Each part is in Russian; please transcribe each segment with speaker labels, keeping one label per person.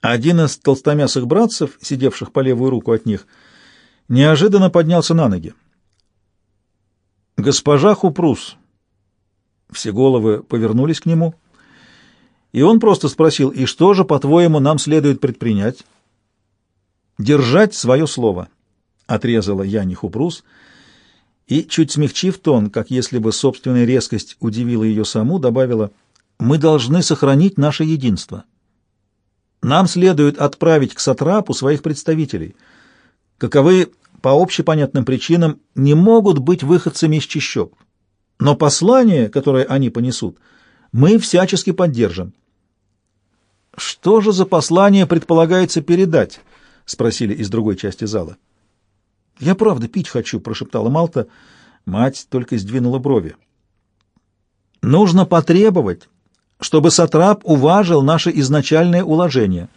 Speaker 1: Один из толстомясых братцев, сидевших по левую руку от них, неожиданно поднялся на ноги. «Госпожа Хупрус!» Все головы повернулись к нему, и он просто спросил, «И что же, по-твоему, нам следует предпринять?» «Держать свое слово», — отрезала Яни Хупрус, и, чуть смягчив тон, как если бы собственная резкость удивила ее саму, добавила, «Мы должны сохранить наше единство». Нам следует отправить к Сатрапу своих представителей, каковы по общепонятным причинам не могут быть выходцами из чащоб. Но послание, которое они понесут, мы всячески поддержим. «Что же за послание предполагается передать?» — спросили из другой части зала. «Я правда пить хочу», — прошептала Малта. Мать только сдвинула брови. «Нужно потребовать, чтобы Сатрап уважил наше изначальное уложение.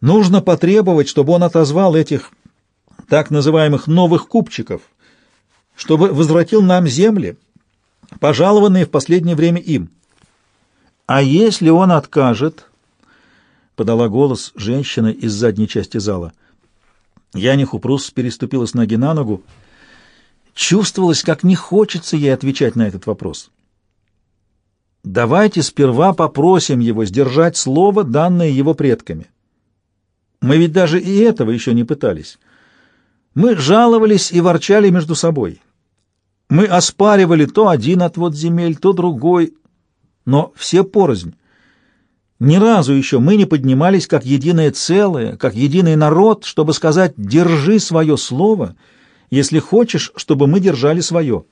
Speaker 1: Нужно потребовать, чтобы он отозвал этих так называемых новых купчиков, чтобы возвратил нам земли, пожалованные в последнее время им. А если он откажет, подала голос женщина из задней части зала. Яня Хупрус переступила с ноги на ногу. Чувствовалось, как не хочется ей отвечать на этот вопрос. Давайте сперва попросим его сдержать слово, данное его предками. Мы ведь даже и этого еще не пытались. Мы жаловались и ворчали между собой. Мы оспаривали то один отвод земель, то другой, но все порознь. Ни разу еще мы не поднимались как единое целое, как единый народ, чтобы сказать «держи свое слово», если хочешь, чтобы мы держали свое.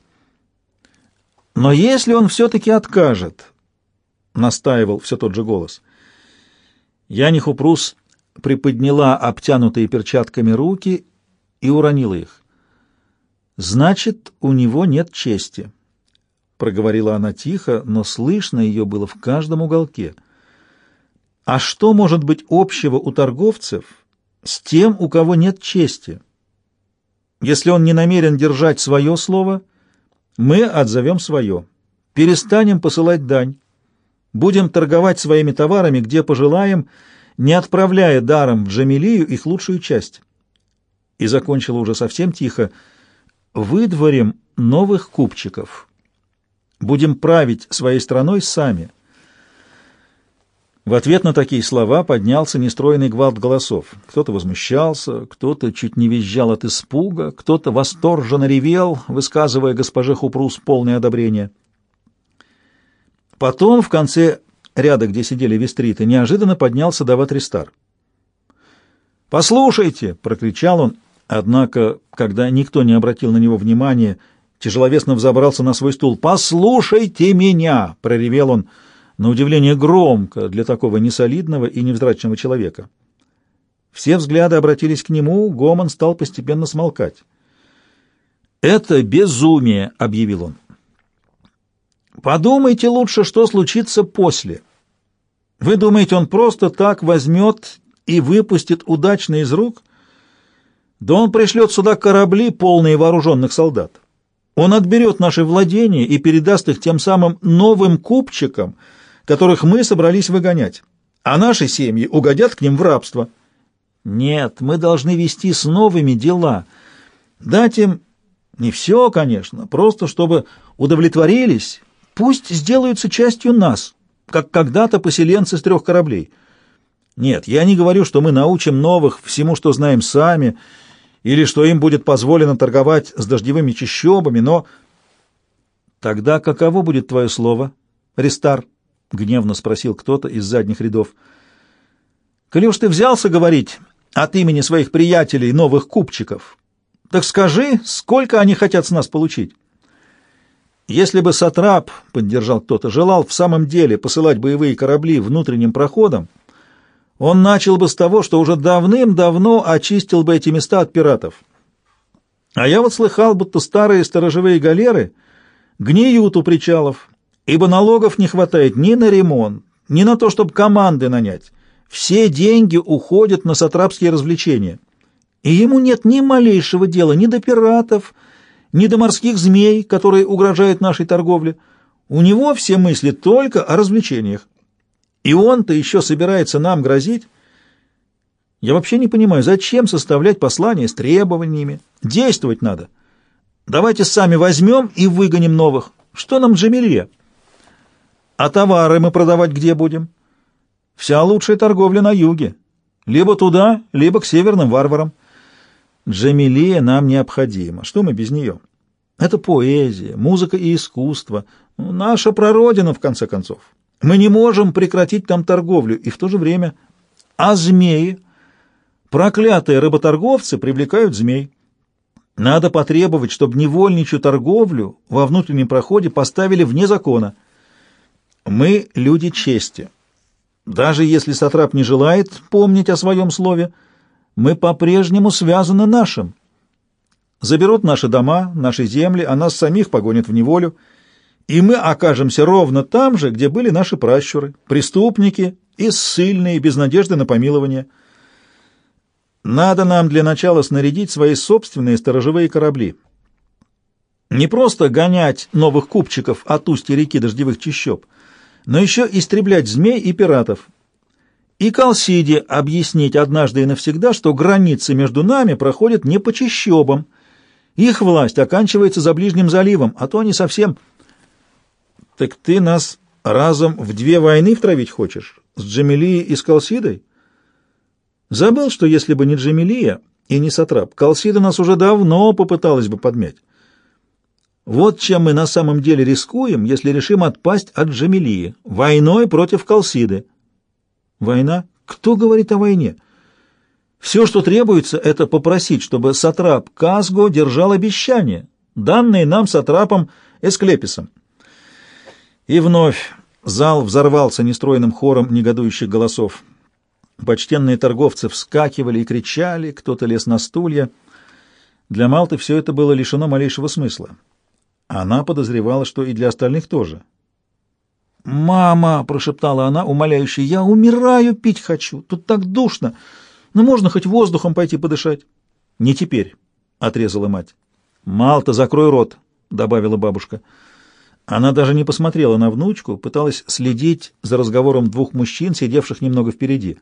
Speaker 1: Но если он все-таки откажет, — настаивал все тот же голос, — Яниху Прус приподняла обтянутые перчатками руки и уронила их. «Значит, у него нет чести», — проговорила она тихо, но слышно ее было в каждом уголке. «А что может быть общего у торговцев с тем, у кого нет чести? Если он не намерен держать свое слово — мы отзовем свое. Перестанем посылать дань. Будем торговать своими товарами, где пожелаем, не отправляя даром в Джамилию их лучшую часть. И закончила уже совсем тихо. Выдворим новых купчиков. Будем править своей страной сами. В ответ на такие слова поднялся нестроенный гвалт голосов. Кто-то возмущался, кто-то чуть не визжал от испуга, кто-то восторженно ревел, высказывая госпоже Хупрус полное одобрение. Потом, в конце ряда, где сидели вестриты, неожиданно поднялся Даватристар. «Послушайте!» — прокричал он, однако, когда никто не обратил на него внимания, тяжеловесно взобрался на свой стул. «Послушайте меня!» — проревел он — на удивление громко для такого несолидного и невзрачного человека. Все взгляды обратились к нему, гомон стал постепенно смолкать. «Это безумие», — объявил он. «Подумайте лучше, что случится после. Вы думаете, он просто так возьмет и выпустит удачно из рук? Да он пришлет сюда корабли, полные вооруженных солдат. Он отберет наши владения и передаст их тем самым новым купчикам, которых мы собрались выгонять, а наши семьи угодят к ним в рабство. Нет, мы должны вести с новыми дела, дать им не все, конечно, просто чтобы удовлетворились, пусть сделаются частью нас, как когда-то поселенцы с трех кораблей. Нет, я не говорю, что мы научим новых всему, что знаем сами, или что им будет позволено торговать с дождевыми чащобами, но... Тогда каково будет твое слово, Рестар? — гневно спросил кто-то из задних рядов. «Коли уж ты взялся говорить от имени своих приятелей, новых купчиков, так скажи, сколько они хотят с нас получить?» Если бы Сатрап, — поддержал кто-то, — желал в самом деле посылать боевые корабли внутренним проходом, он начал бы с того, что уже давным-давно очистил бы эти места от пиратов. А я вот слыхал, будто старые сторожевые галеры гниют у причалов, ибо налогов не хватает ни на ремонт, ни на то, чтобы команды нанять. Все деньги уходят на сатрапские развлечения. И ему нет ни малейшего дела ни до пиратов, ни до морских змей, которые угрожают нашей торговле. У него все мысли только о развлечениях. И он-то еще собирается нам грозить. Я вообще не понимаю, зачем составлять послания с требованиями? Действовать надо. Давайте сами возьмем и выгоним новых. Что нам Джамилье? А товары мы продавать где будем? Вся лучшая торговля на юге. Либо туда, либо к северным варварам. Джамилия нам необходима. Что мы без нее? Это поэзия, музыка и искусство. Наша прародина, в конце концов. Мы не можем прекратить там торговлю, и в то же время... А змеи? Проклятые рыботорговцы привлекают змей. Надо потребовать, чтобы невольничью торговлю во внутреннем проходе поставили вне закона. Мы люди чести. Даже если Сатрап не желает помнить о своем слове, мы по-прежнему связаны нашим. Заберут наши дома, наши земли, а нас самих погонят в неволю, и мы окажемся ровно там же, где были наши пращуры, преступники и ссыльные, без надежды на помилование. Надо нам для начала снарядить свои собственные сторожевые корабли. Не просто гонять новых купчиков от устья реки дождевых чащоб, но еще истреблять змей и пиратов. И Калсиде объяснить однажды и навсегда, что границы между нами проходят не по чащобам. Их власть оканчивается за ближним заливом, а то они совсем... Так ты нас разом в две войны втравить хочешь? С Джамилией и с Калсидой? Забыл, что если бы не Джамилия и не Сатрап, Калсида нас уже давно попыталась бы подмять. Вот чем мы на самом деле рискуем, если решим отпасть от Джамилии. Войной против Калсиды. Война? Кто говорит о войне? Все, что требуется, это попросить, чтобы Сатрап Казго держал обещание, данные нам Сатрапом Эсклеписом. И вновь зал взорвался нестроенным хором негодующих голосов. Почтенные торговцы вскакивали и кричали, кто-то лез на стулья. Для Малты все это было лишено малейшего смысла. Она подозревала, что и для остальных тоже. «Мама!» — прошептала она, умоляюще. «Я умираю, пить хочу. Тут так душно. Ну, можно хоть воздухом пойти подышать?» «Не теперь», — отрезала мать. «Малта, закрой рот», — добавила бабушка. Она даже не посмотрела на внучку, пыталась следить за разговором двух мужчин, сидевших немного впереди.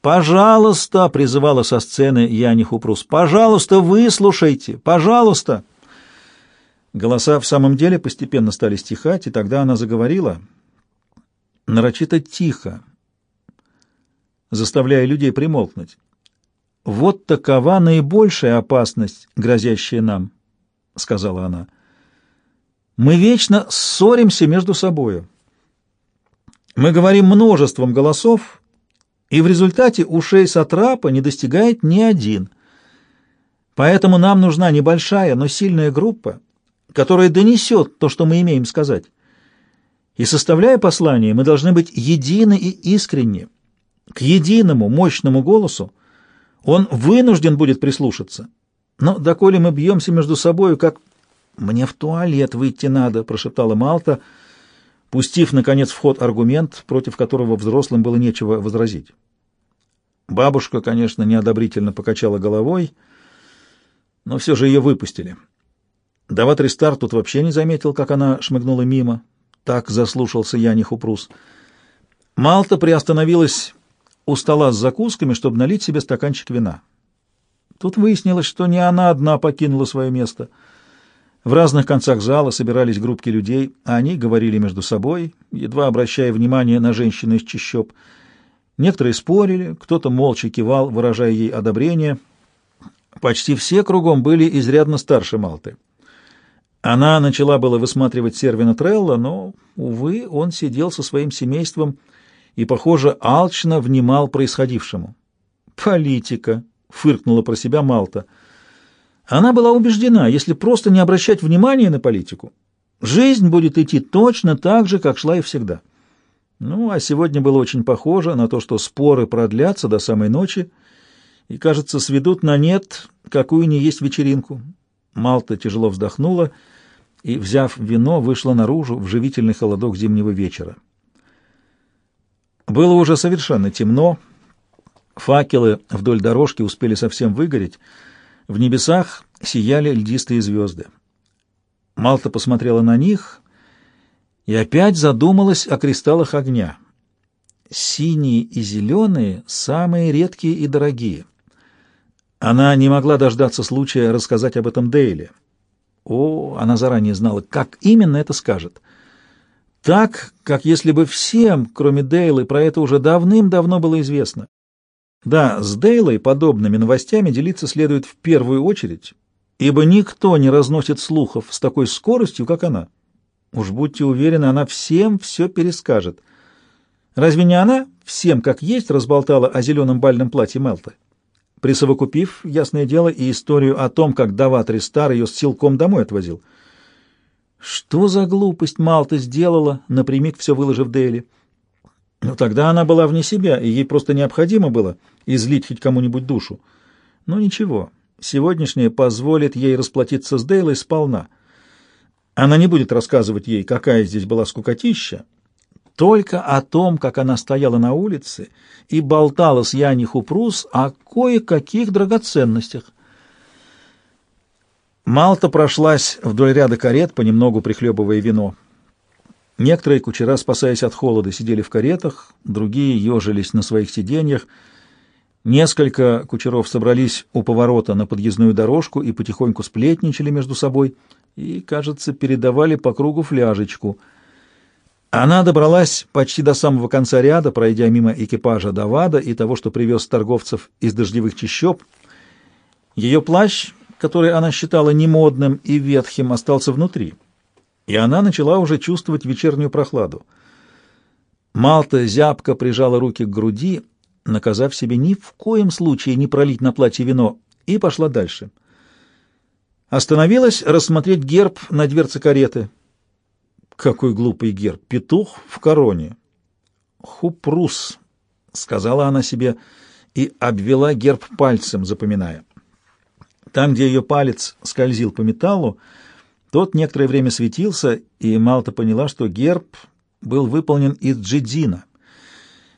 Speaker 1: «Пожалуйста!» — призывала со сцены Яни Хупрус. «Пожалуйста, выслушайте! Пожалуйста!» Голоса в самом деле постепенно стали стихать, и тогда она заговорила нарочито тихо, заставляя людей примолкнуть. «Вот такова наибольшая опасность, грозящая нам», — сказала она. «Мы вечно ссоримся между собою. Мы говорим множеством голосов, и в результате ушей Сатрапа не достигает ни один. Поэтому нам нужна небольшая, но сильная группа, которая донесет то, что мы имеем сказать. И составляя послание, мы должны быть едины и искренни. К единому, мощному голосу он вынужден будет прислушаться. Но доколе мы бьемся между собою, как «мне в туалет выйти надо», — прошептала Малта, пустив, наконец, в ход аргумент, против которого взрослым было нечего возразить. Бабушка, конечно, неодобрительно покачала головой, но все же ее выпустили. Даватри Стар тут вообще не заметил, как она шмыгнула мимо. Так заслушался я Нихупрус. Малта приостановилась у стола с закусками, чтобы налить себе стаканчик вина. Тут выяснилось, что не она одна покинула свое место. В разных концах зала собирались группки людей, а они говорили между собой, едва обращая внимание на женщину из чащоб. Некоторые спорили, кто-то молча кивал, выражая ей одобрение. Почти все кругом были изрядно старше Малты. Она начала было высматривать Сервина Трелла, но, увы, он сидел со своим семейством и, похоже, алчно внимал происходившему. «Политика!» — фыркнула про себя Малта. Она была убеждена, если просто не обращать внимания на политику, жизнь будет идти точно так же, как шла и всегда. Ну, а сегодня было очень похоже на то, что споры продлятся до самой ночи и, кажется, сведут на нет какую ни есть вечеринку. Малта тяжело вздохнула и, взяв вино, вышла наружу в живительный холодок зимнего вечера. Было уже совершенно темно, факелы вдоль дорожки успели совсем выгореть, в небесах сияли льдистые звезды. Малта посмотрела на них и опять задумалась о кристаллах огня. Синие и зеленые — самые редкие и дорогие. Она не могла дождаться случая рассказать об этом Дейли. О, она заранее знала, как именно это скажет. Так, как если бы всем, кроме Дейлы, про это уже давным-давно было известно. Да, с Дейлой подобными новостями делиться следует в первую очередь, ибо никто не разносит слухов с такой скоростью, как она. Уж будьте уверены, она всем все перескажет. Разве не она всем, как есть, разболтала о зеленом бальном платье Мелта? Присовокупив, ясное дело, и историю о том, как Даватри Стар ее с силком домой отвозил. Что за глупость Малта сделала, напрямик все выложив Дейли? Но тогда она была вне себя, и ей просто необходимо было излить хоть кому-нибудь душу. Но ничего, сегодняшнее позволит ей расплатиться с Дейлой сполна. Она не будет рассказывать ей, какая здесь была скукотища, только о том, как она стояла на улице и болтала с Яни Хупрус о кое-каких драгоценностях. Малта прошлась вдоль ряда карет, понемногу прихлебывая вино. Некоторые кучера, спасаясь от холода, сидели в каретах, другие ежились на своих сиденьях. Несколько кучеров собрались у поворота на подъездную дорожку и потихоньку сплетничали между собой и, кажется, передавали по кругу фляжечку. Она добралась почти до самого конца ряда, пройдя мимо экипажа Давада и того, что привез торговцев из дождевых чащоб. Ее плащ, который она считала немодным и ветхим, остался внутри — и она начала уже чувствовать вечернюю прохладу. Малта зябко прижала руки к груди, наказав себе ни в коем случае не пролить на платье вино, и пошла дальше. Остановилась рассмотреть герб на дверце кареты. Какой глупый герб! Петух в короне. «Хупрус», — сказала она себе, и обвела герб пальцем, запоминая. Там, где ее палец скользил по металлу, — тот некоторое время светился, и Малта поняла, что герб был выполнен из джидзина.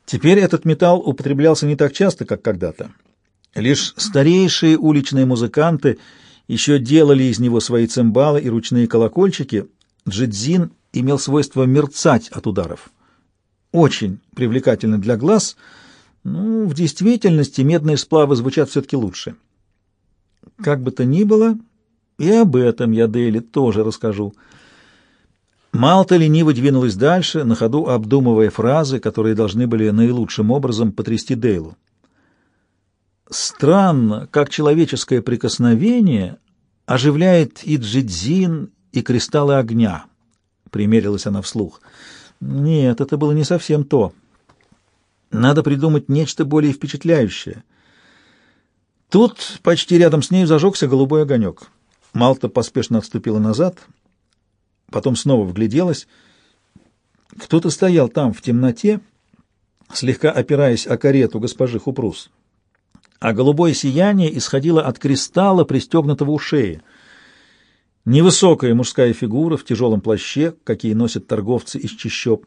Speaker 1: Теперь этот металл употреблялся не так часто, как когда-то. Лишь старейшие уличные музыканты еще делали из него свои цимбалы и ручные колокольчики. Джидзин имел свойство мерцать от ударов. Очень привлекательно для глаз, но в действительности медные сплавы звучат все-таки лучше. Как бы то ни было, и об этом я Дейли тоже расскажу. Малта лениво двинулась дальше, на ходу обдумывая фразы, которые должны были наилучшим образом потрясти Дейлу. Странно, как человеческое прикосновение оживляет и джидзин, и кристаллы огня, — примерилась она вслух. Нет, это было не совсем то. Надо придумать нечто более впечатляющее. Тут почти рядом с ней зажегся голубой огонек. Малта поспешно отступила назад, потом снова вгляделась. Кто-то стоял там в темноте, слегка опираясь о карету госпожи Хупрус, а голубое сияние исходило от кристалла, пристегнутого у шеи. Невысокая мужская фигура в тяжелом плаще, какие носят торговцы из чащоб.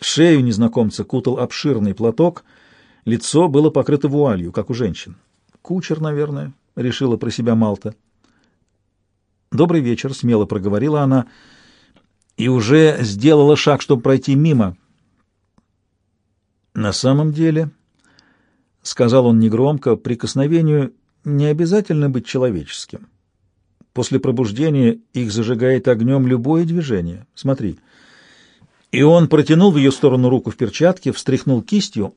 Speaker 1: Шею незнакомца кутал обширный платок, лицо было покрыто вуалью, как у женщин. «Кучер, наверное», — решила про себя Малта. «Добрый вечер», — смело проговорила она, и уже сделала шаг, чтобы пройти мимо. «На самом деле», — сказал он негромко, — «прикосновению не обязательно быть человеческим. После пробуждения их зажигает огнем любое движение. Смотри». И он протянул в ее сторону руку в перчатке, встряхнул кистью,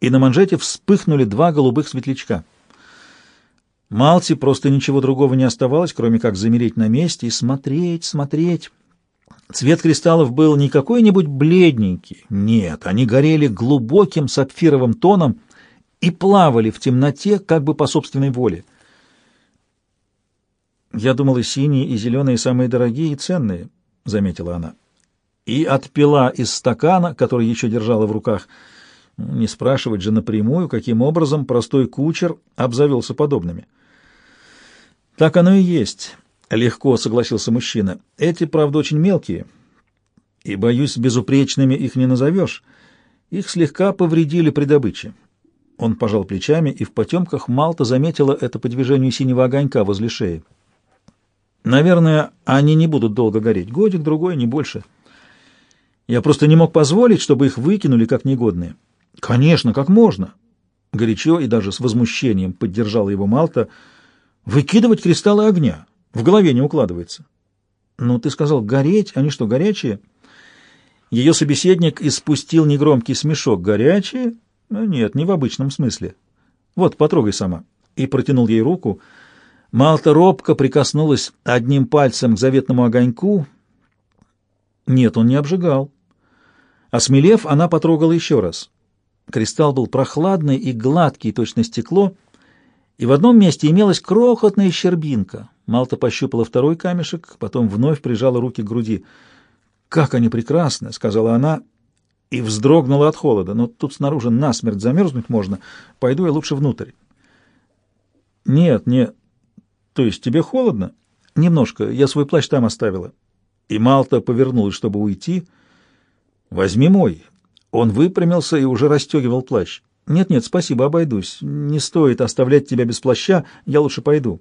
Speaker 1: и на манжете вспыхнули два голубых светлячка — Малти просто ничего другого не оставалось, кроме как замереть на месте и смотреть, смотреть. Цвет кристаллов был не какой-нибудь бледненький, нет, они горели глубоким сапфировым тоном и плавали в темноте как бы по собственной воле. «Я думала, синие и зеленые самые дорогие и ценные», — заметила она. И отпила из стакана, который еще держала в руках. Не спрашивать же напрямую, каким образом простой кучер обзавелся подобными. Так оно и есть, легко согласился мужчина. Эти, правда, очень мелкие, и, боюсь, безупречными их не назовешь. Их слегка повредили при добыче. Он пожал плечами, и в потемках Малта заметила это по движению синего огонька возле шеи. Наверное, они не будут долго гореть. Годик, другой, не больше. Я просто не мог позволить, чтобы их выкинули как негодные. Конечно, как можно. Горячо и даже с возмущением поддержала его Малта. Выкидывать кристаллы огня. В голове не укладывается. Ну, ты сказал, гореть? Они что, горячие? Ее собеседник испустил негромкий смешок. Горячие? Ну, нет, не в обычном смысле. Вот, потрогай сама. И протянул ей руку. Малта робко прикоснулась одним пальцем к заветному огоньку. Нет, он не обжигал. Осмелев, она потрогала еще раз. Кристалл был прохладный и гладкий, точно стекло, и в одном месте имелась крохотная щербинка. Малта пощупала второй камешек, потом вновь прижала руки к груди. «Как они прекрасны!» — сказала она и вздрогнула от холода. «Но тут снаружи насмерть замерзнуть можно. Пойду я лучше внутрь». «Нет, не... То есть тебе холодно?» «Немножко. Я свой плащ там оставила». И Малта повернулась, чтобы уйти. «Возьми мой». Он выпрямился и уже расстегивал плащ. «Нет-нет, спасибо, обойдусь. Не стоит оставлять тебя без плаща, я лучше пойду».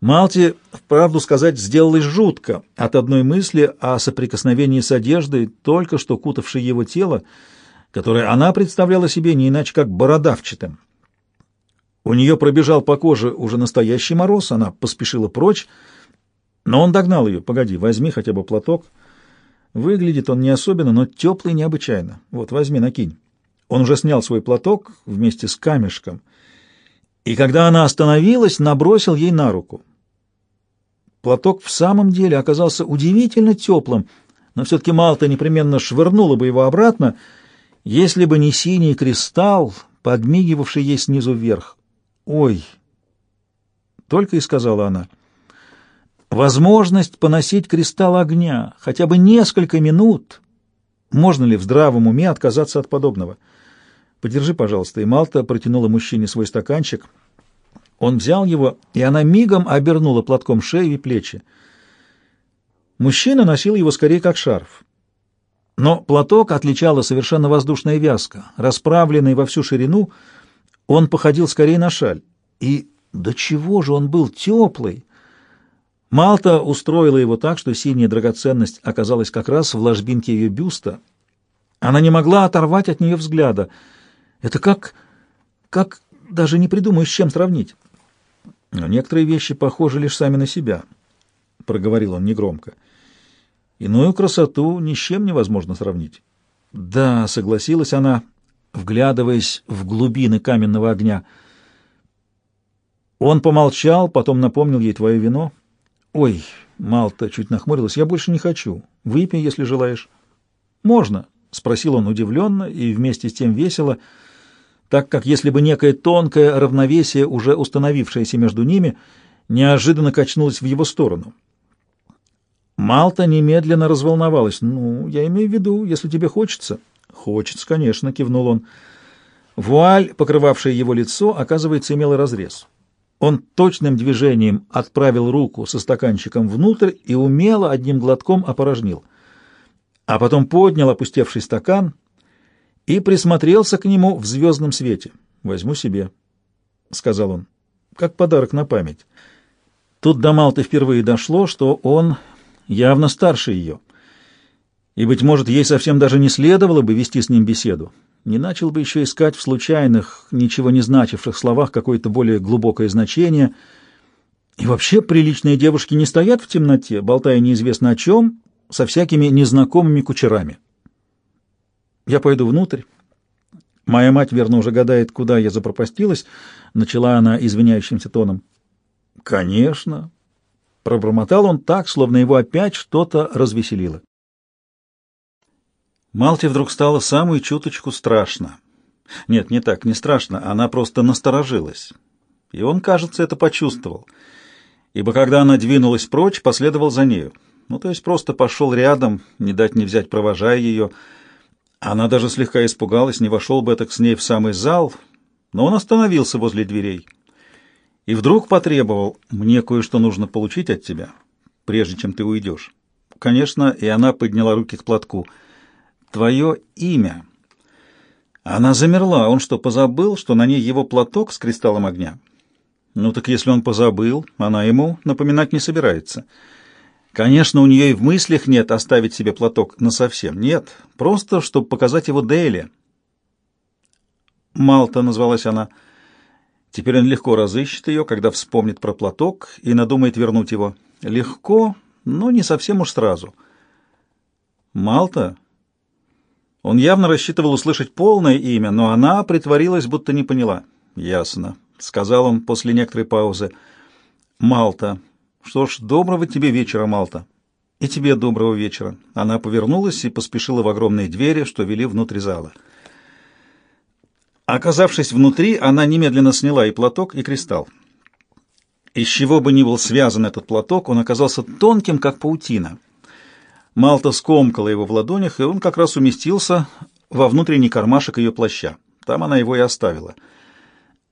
Speaker 1: Малти, вправду сказать, сделалось жутко от одной мысли о соприкосновении с одеждой, только что кутавшей его тело, которое она представляла себе не иначе как бородавчатым. У нее пробежал по коже уже настоящий мороз, она поспешила прочь, но он догнал ее. «Погоди, возьми хотя бы платок». Выглядит он не особенно, но теплый необычайно. Вот, возьми, накинь. Он уже снял свой платок вместе с камешком, и когда она остановилась, набросил ей на руку. Платок в самом деле оказался удивительно теплым, но все-таки Малта непременно швырнула бы его обратно, если бы не синий кристалл, подмигивавший ей снизу вверх. «Ой!» — только и сказала она — Возможность поносить кристалл огня хотя бы несколько минут. Можно ли в здравом уме отказаться от подобного? Подержи, пожалуйста. И Малта протянула мужчине свой стаканчик. Он взял его, и она мигом обернула платком шею и плечи. Мужчина носил его скорее как шарф. Но платок отличала совершенно воздушная вязка. Расправленный во всю ширину, он походил скорее на шаль. И до чего же он был теплый! Малта устроила его так, что синяя драгоценность оказалась как раз в ложбинке ее бюста. Она не могла оторвать от нее взгляда. Это как... как... даже не придумаю, с чем сравнить. Но некоторые вещи похожи лишь сами на себя, — проговорил он негромко. Иную красоту ни с чем невозможно сравнить. Да, согласилась она, вглядываясь в глубины каменного огня. Он помолчал, потом напомнил ей твое вино — «Ой!» — Малта чуть нахмурилась. «Я больше не хочу. Выпей, если желаешь». «Можно?» — спросил он удивленно и вместе с тем весело, так как если бы некое тонкое равновесие, уже установившееся между ними, неожиданно качнулось в его сторону. Малта немедленно разволновалась. «Ну, я имею в виду, если тебе хочется». «Хочется, конечно», — кивнул он. Вуаль, покрывавшая его лицо, оказывается, имела разрез. Он точным движением отправил руку со стаканчиком внутрь и умело одним глотком опорожнил. А потом поднял опустевший стакан и присмотрелся к нему в звездном свете. «Возьму себе», — сказал он, — «как подарок на память». Тут до Малты впервые дошло, что он явно старше ее, и, быть может, ей совсем даже не следовало бы вести с ним беседу не начал бы еще искать в случайных, ничего не значивших словах какое-то более глубокое значение. И вообще приличные девушки не стоят в темноте, болтая неизвестно о чем, со всякими незнакомыми кучерами. Я пойду внутрь. Моя мать, верно, уже гадает, куда я запропастилась, начала она извиняющимся тоном. Конечно. Пробормотал он так, словно его опять что-то развеселило. Малте вдруг стало самую чуточку страшно. Нет, не так, не страшно, она просто насторожилась. И он, кажется, это почувствовал. Ибо когда она двинулась прочь, последовал за нею. Ну, то есть просто пошел рядом, не дать не взять, провожая ее. Она даже слегка испугалась, не вошел бы так с ней в самый зал, но он остановился возле дверей. И вдруг потребовал, мне кое-что нужно получить от тебя, прежде чем ты уйдешь. Конечно, и она подняла руки к платку — твое имя». Она замерла. Он что, позабыл, что на ней его платок с кристаллом огня? Ну так если он позабыл, она ему напоминать не собирается. Конечно, у нее и в мыслях нет оставить себе платок насовсем. Нет, просто, чтобы показать его Дейли. Малта назвалась она. Теперь он легко разыщет ее, когда вспомнит про платок и надумает вернуть его. Легко, но не совсем уж сразу. Малта? Он явно рассчитывал услышать полное имя, но она притворилась, будто не поняла. «Ясно», — сказал он после некоторой паузы. «Малта. Что ж, доброго тебе вечера, Малта». «И тебе доброго вечера». Она повернулась и поспешила в огромные двери, что вели внутрь зала. Оказавшись внутри, она немедленно сняла и платок, и кристалл. Из чего бы ни был связан этот платок, он оказался тонким, как паутина. Малта скомкала его в ладонях, и он как раз уместился во внутренний кармашек ее плаща. Там она его и оставила.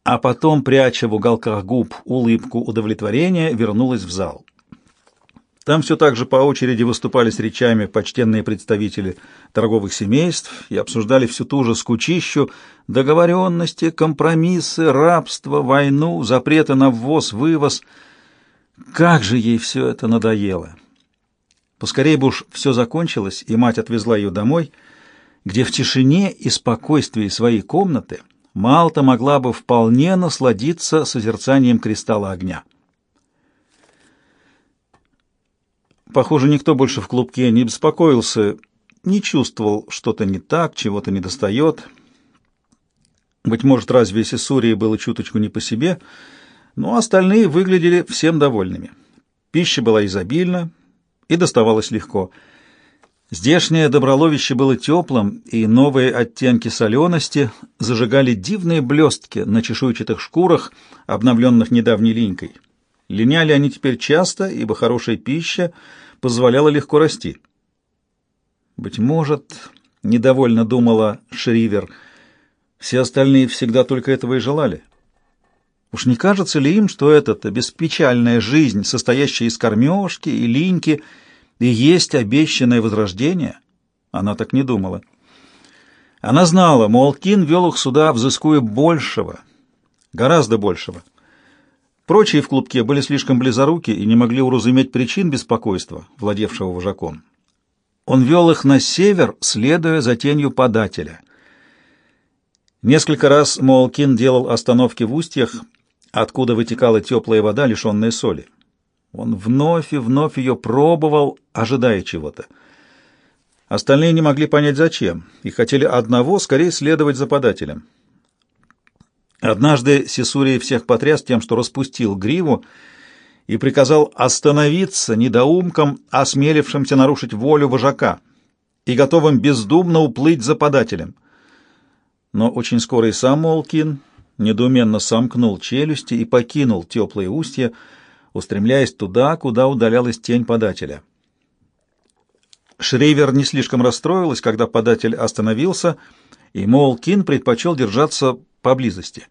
Speaker 1: А потом, пряча в уголках губ улыбку удовлетворения, вернулась в зал. Там все так же по очереди выступали с речами почтенные представители торговых семейств и обсуждали всю ту же скучищу, договоренности, компромиссы, рабство, войну, запреты на ввоз-вывоз. Как же ей все это надоело! Поскорее бы уж все закончилось, и мать отвезла ее домой, где в тишине и спокойствии своей комнаты Малта могла бы вполне насладиться созерцанием кристалла огня. Похоже, никто больше в клубке не беспокоился, не чувствовал, что-то не так, чего-то не достает. Быть может, разве Сесурии было чуточку не по себе, но остальные выглядели всем довольными. Пища была изобильна и доставалась легко. Здешнее доброловище было теплым, и новые оттенки солености зажигали дивные блестки на чешуйчатых шкурах, обновленных недавней линькой. Линяли они теперь часто, ибо хорошая пища — позволяло легко расти. Быть может, недовольно думала Шривер, все остальные всегда только этого и желали. Уж не кажется ли им, что эта беспечальная жизнь, состоящая из кормежки и линьки, и есть обещанное возрождение? Она так не думала. Она знала, Молкин вел их сюда, взыскуя большего, гораздо большего. Прочие в клубке были слишком близоруки и не могли уразуметь причин беспокойства, владевшего вожаком. Он вел их на север, следуя за тенью подателя. Несколько раз Молкин делал остановки в устьях, откуда вытекала теплая вода, лишенная соли. Он вновь и вновь ее пробовал, ожидая чего-то. Остальные не могли понять, зачем, и хотели одного скорее следовать за подателем. Однажды Сесурий всех потряс тем, что распустил гриву и приказал остановиться недоумкам, осмелившимся нарушить волю вожака и готовым бездумно уплыть за подателем. Но очень скоро и сам Молкин недоуменно сомкнул челюсти и покинул теплые устья, устремляясь туда, куда удалялась тень подателя. Шрейвер не слишком расстроилась, когда податель остановился, и Молкин предпочел держаться поблизости.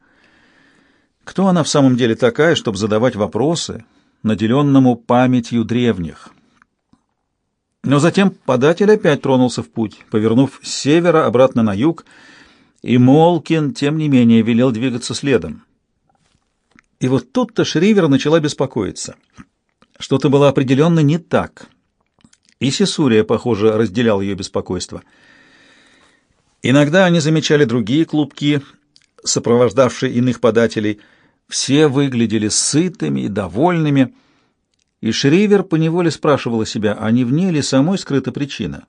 Speaker 1: Кто она в самом деле такая, чтобы задавать вопросы, наделенному памятью древних? Но затем податель опять тронулся в путь, повернув с севера обратно на юг, и Молкин, тем не менее, велел двигаться следом. И вот тут-то Шривер начала беспокоиться. Что-то было определенно не так. И Сесурия, похоже, разделял ее беспокойство. Иногда они замечали другие клубки, сопровождавшие иных подателей — все выглядели сытыми и довольными, и Шривер поневоле спрашивала себя, а не в ней ли самой скрыта причина.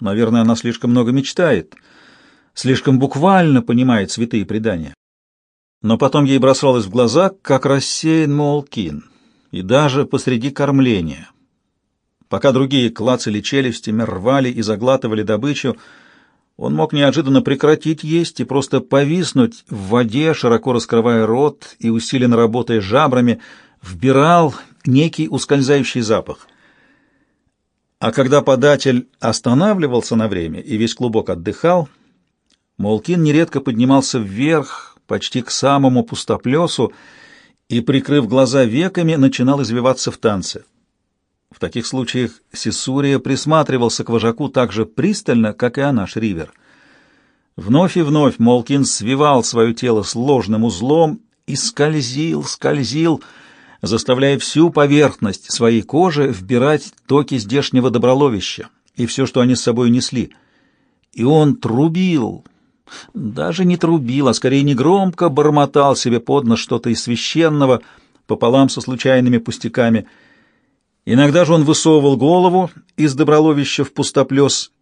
Speaker 1: Наверное, она слишком много мечтает, слишком буквально понимает святые предания. Но потом ей бросалось в глаза, как рассеян Молкин, и даже посреди кормления. Пока другие клацали челюстями, рвали и заглатывали добычу, он мог неожиданно прекратить есть и просто повиснуть в воде, широко раскрывая рот и усиленно работая жабрами, вбирал некий ускользающий запах. А когда податель останавливался на время и весь клубок отдыхал, Молкин нередко поднимался вверх, почти к самому пустоплесу, и, прикрыв глаза веками, начинал извиваться в танце. В таких случаях Сесурия присматривался к вожаку так же пристально, как и она, Шривер. Вновь и вновь Молкин свивал свое тело сложным узлом и скользил, скользил, заставляя всю поверхность своей кожи вбирать токи здешнего доброловища и все, что они с собой несли. И он трубил, Даже не трубил, а скорее негромко бормотал себе под нос что-то из священного, пополам со случайными пустяками. Иногда же он высовывал голову из доброловища в пустоплес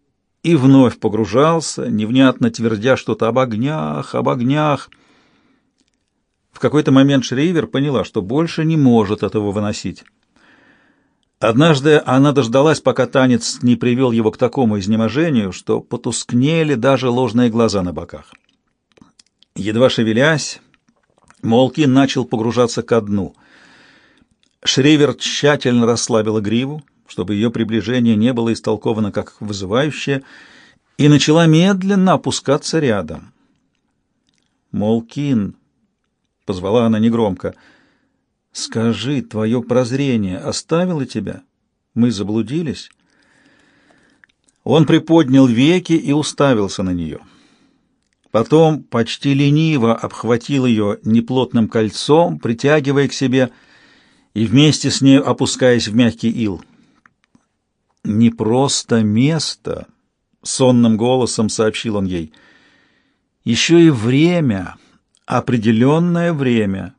Speaker 1: и вновь погружался, невнятно твердя что-то об огнях, об огнях. В какой-то момент Шрейвер поняла, что больше не может этого выносить. Однажды она дождалась, пока танец не привел его к такому изнеможению, что потускнели даже ложные глаза на боках. Едва шевелясь, Молкин начал погружаться ко дну. Шрейвер тщательно расслабила гриву, чтобы ее приближение не было истолковано как вызывающее, и начала медленно опускаться рядом. «Молкин», — позвала она негромко, — «скажи, твое прозрение оставило тебя? Мы заблудились?» Он приподнял веки и уставился на нее. Потом почти лениво обхватил ее неплотным кольцом, притягивая к себе и вместе с ней опускаясь в мягкий ил не просто место, сонным голосом сообщил он ей. Еще и время, определенное время.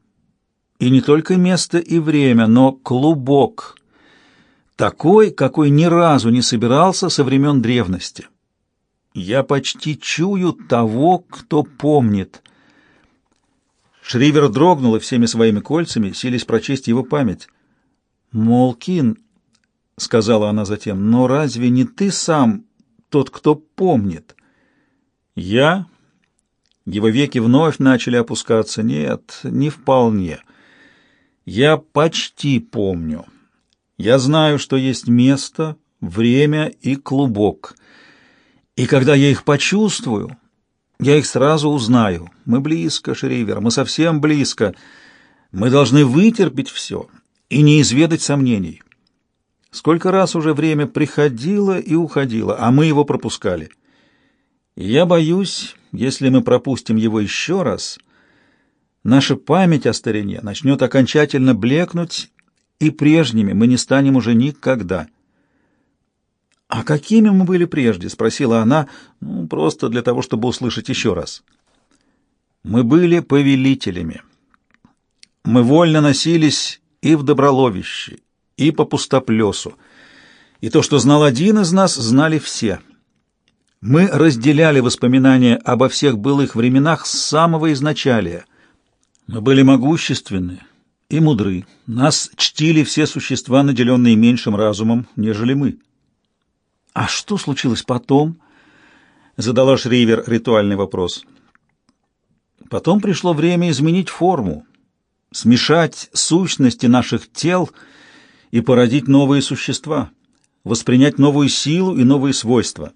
Speaker 1: И не только место и время, но клубок. Такой, какой ни разу не собирался со времен древности. Я почти чую того, кто помнит. Шривер дрогнула всеми своими кольцами, силясь прочесть его память. Молкин — сказала она затем, — «но разве не ты сам тот, кто помнит?» «Я?» Его веки вновь начали опускаться. «Нет, не вполне. Я почти помню. Я знаю, что есть место, время и клубок. И когда я их почувствую, я их сразу узнаю. Мы близко, Шривер, мы совсем близко. Мы должны вытерпеть все и не изведать сомнений». Сколько раз уже время приходило и уходило, а мы его пропускали. И я боюсь, если мы пропустим его еще раз, наша память о старине начнет окончательно блекнуть, и прежними мы не станем уже никогда. «А какими мы были прежде?» — спросила она, ну, просто для того, чтобы услышать еще раз. «Мы были повелителями. Мы вольно носились и в Доброловище, и по пустоплесу. И то, что знал один из нас, знали все. Мы разделяли воспоминания обо всех былых временах с самого изначалия. Мы были могущественны и мудры. Нас чтили все существа, наделенные меньшим разумом, нежели мы. «А что случилось потом?» — задала Шривер ритуальный вопрос. «Потом пришло время изменить форму, смешать сущности наших тел — и породить новые существа, воспринять новую силу и новые свойства.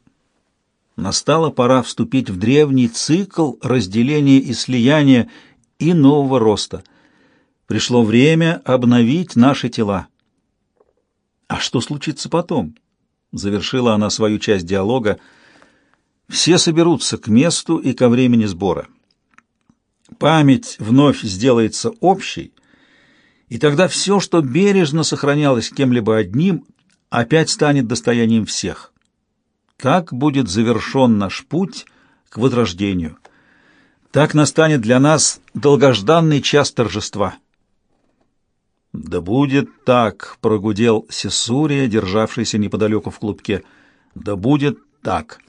Speaker 1: Настала пора вступить в древний цикл разделения и слияния и нового роста. Пришло время обновить наши тела. А что случится потом? Завершила она свою часть диалога. Все соберутся к месту и ко времени сбора. Память вновь сделается общей, и тогда все, что бережно сохранялось кем-либо одним, опять станет достоянием всех. Так будет завершен наш путь к возрождению. Так настанет для нас долгожданный час торжества. «Да будет так», — прогудел Сесурия, державшийся неподалеку в клубке. «Да будет так».